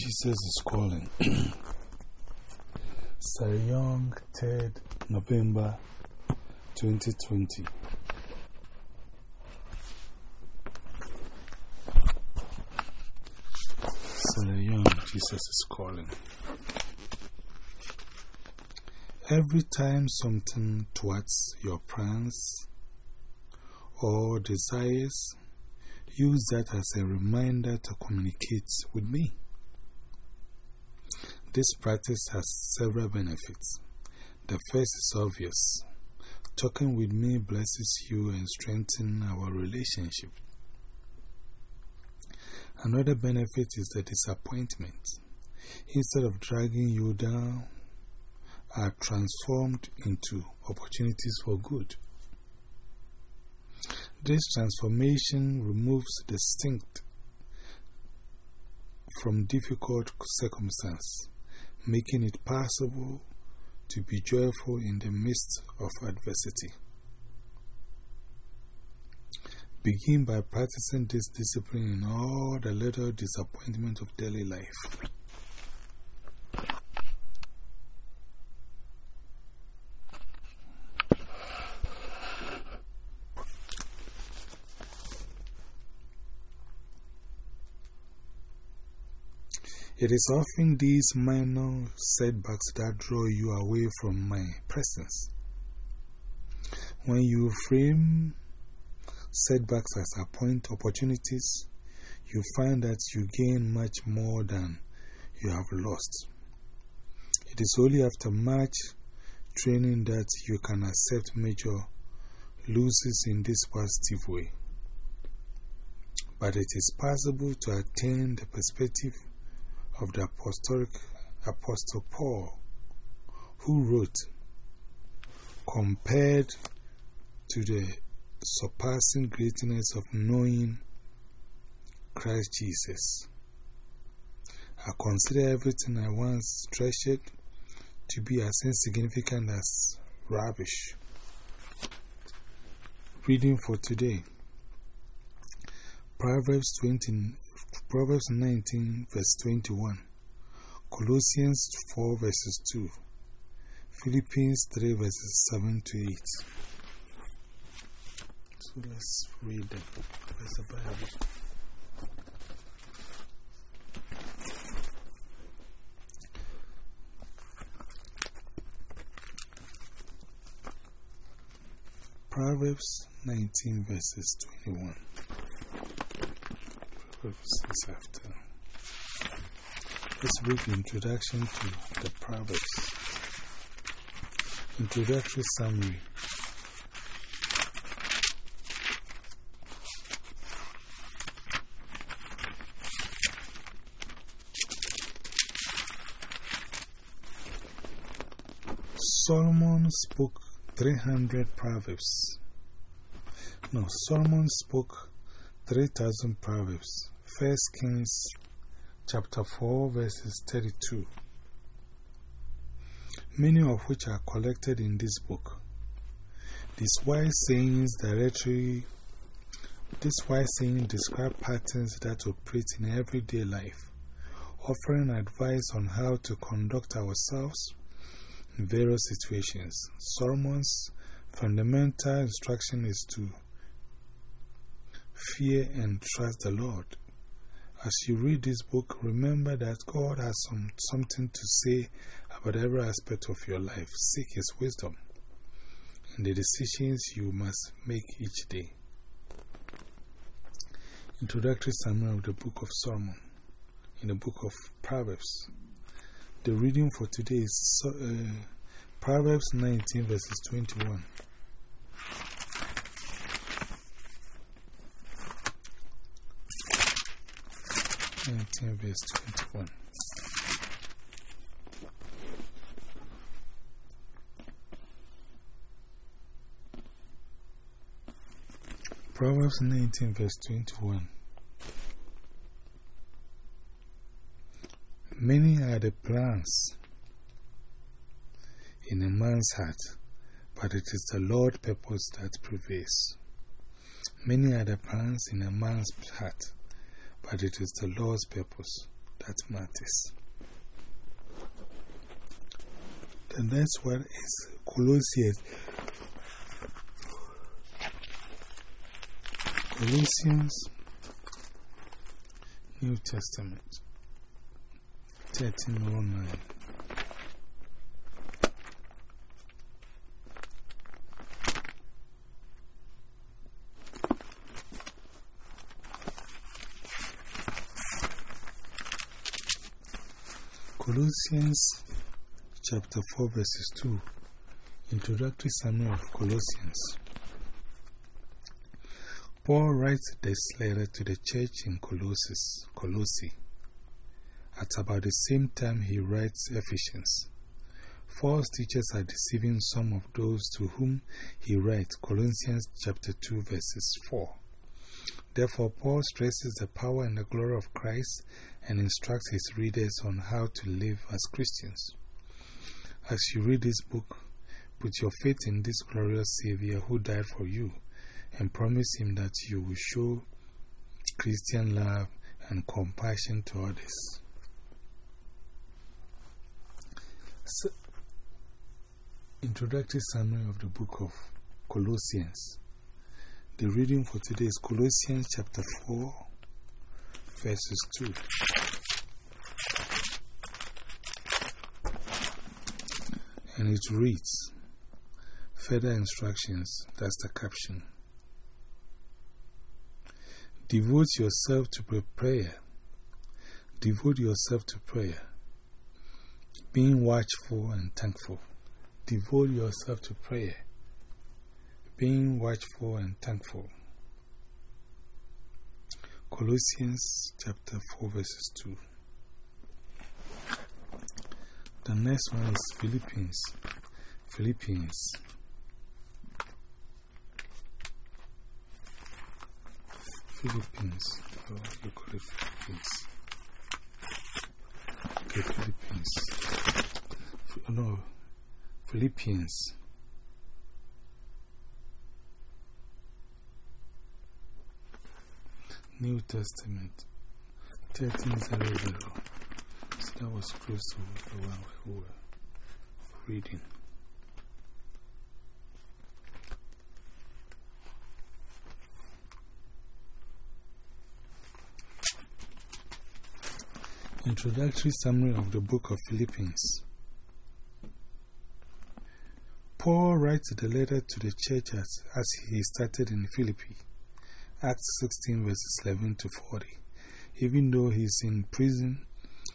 Jesus is calling. Sarah Young, 3rd November 2020. Sarah Young, Jesus is calling. Every time something towards your plans or desires, use that as a reminder to communicate with me. This practice has several benefits. The first is obvious. Talking with me blesses you and strengthens our relationship. Another benefit is the disappointment. Instead of dragging you down, are transformed into opportunities for good. This transformation removes the sting from difficult circumstances, making it possible to be joyful in the midst of adversity. Begin by practicing this discipline in all the little disappointments of daily life. It is often these minor setbacks that draw you away from my presence. When you frame setbacks as a point opportunities, you find that you gain much more than you have lost. It is only after much training that you can accept major losses in this positive way. But it is possible to attain the perspective of the apostolic Apostle Paul, who wrote, Compared to the surpassing greatness of knowing Christ Jesus, I consider everything I once treasured to be as insignificant as rubbish. Reading for today Proverbs 20. Proverbs 19, verse 21, Colossians 4, verses 2, Philippians 3, verses 7 to 8. So let's read them. Where's the Bible? Proverbs 19, verses 21 purposes after. Let's read the introduction to the Proverbs. Introductory summary. Solomon spoke 300 Proverbs. No, Solomon spoke 3,000 Proverbs. 1 Kings chapter 4, verses 32. Many of which are collected in this book. These wise sayings directly, this wise saying describe patterns that operate in everyday life, offering advice on how to conduct ourselves in various situations. Solomon's fundamental instruction is to fear and trust the Lord. As you read this book, remember that God has some, something to say about every aspect of your life. Seek His wisdom in the decisions you must make each day. Introductory summary of the book of Solomon in the book of Proverbs. The reading for today is uh, Proverbs 19, verses 21. 19, verse 21. Proverbs 19, verse 21. Many are the plans in a man's heart, but it is the Lord's purpose that prevails. Many are the plans in a man's heart, but it is the Lord's purpose that matters. The next one is Colossians. Colossians, New Testament, 1309. Colossians chapter 4, verses 2. Introductory summary of Colossians. Paul writes this letter to the church in Colossus, Colossi. At about the same time, he writes Ephesians. False teachers are deceiving some of those to whom he writes Colossians chapter 2, verses 4. Therefore, Paul stresses the power and the glory of Christ and instructs his readers on how to live as Christians. As you read this book, put your faith in this glorious Savior who died for you and promise Him that you will show Christian love and compassion to others. So, introductory summary of the book of Colossians. The reading for today is Colossians chapter 4, verses 2. And it reads, Further instructions, that's the caption. Devote yourself to prayer. Devote yourself to prayer. Being watchful and thankful. Devote yourself to prayer. Being watchful and thankful. Colossians chapter 4, verses 2. The next one is Philippians. Philippians. Philippines. Oh, you call it Philippines. Okay, Philippines. No, Philippians. New Testament 1300. So that was close to the one we were reading. Introductory summary of the book of Philippians. Paul writes the letter to the church as, as he started in Philippi, Acts 16, verses 11 to 40. Even though he's in prison,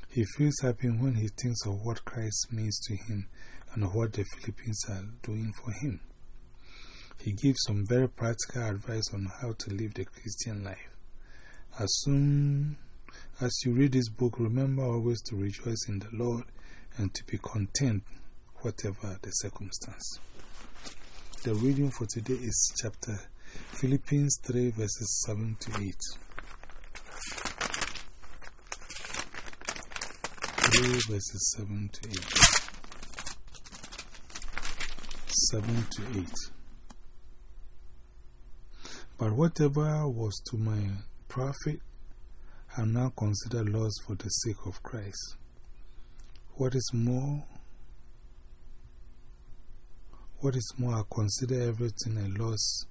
he feels happy when he thinks of what Christ means to him and what the Philippines are doing for him. He gives some very practical advice on how to live the Christian life. As soon as you read this book, remember always to rejoice in the Lord and to be content, whatever the circumstance. The reading for today is chapter Philippians 3, verses 7 to 8. 3 verses 7 to 8. 7 to 8. But whatever was to my profit, I now consider loss for the sake of Christ. What is more, what is more, I consider everything a loss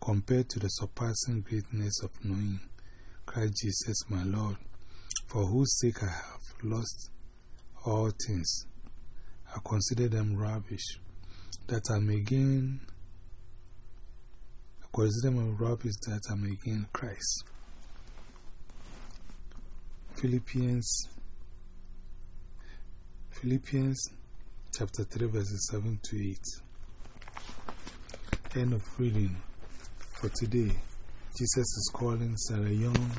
compared to the surpassing greatness of knowing Christ Jesus my Lord, for whose sake I have lost all things. I consider them rubbish, that I may gain. I consider them rubbish that I may gain Christ. Philippians, Philippians chapter 3, verses 7 to 8. End of reading for today. Jesus is calling Sarah Young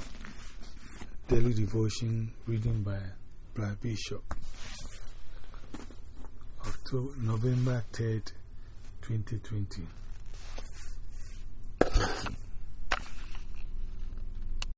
daily devotion reading by Brad Bishop. October, November 3rd, 2020.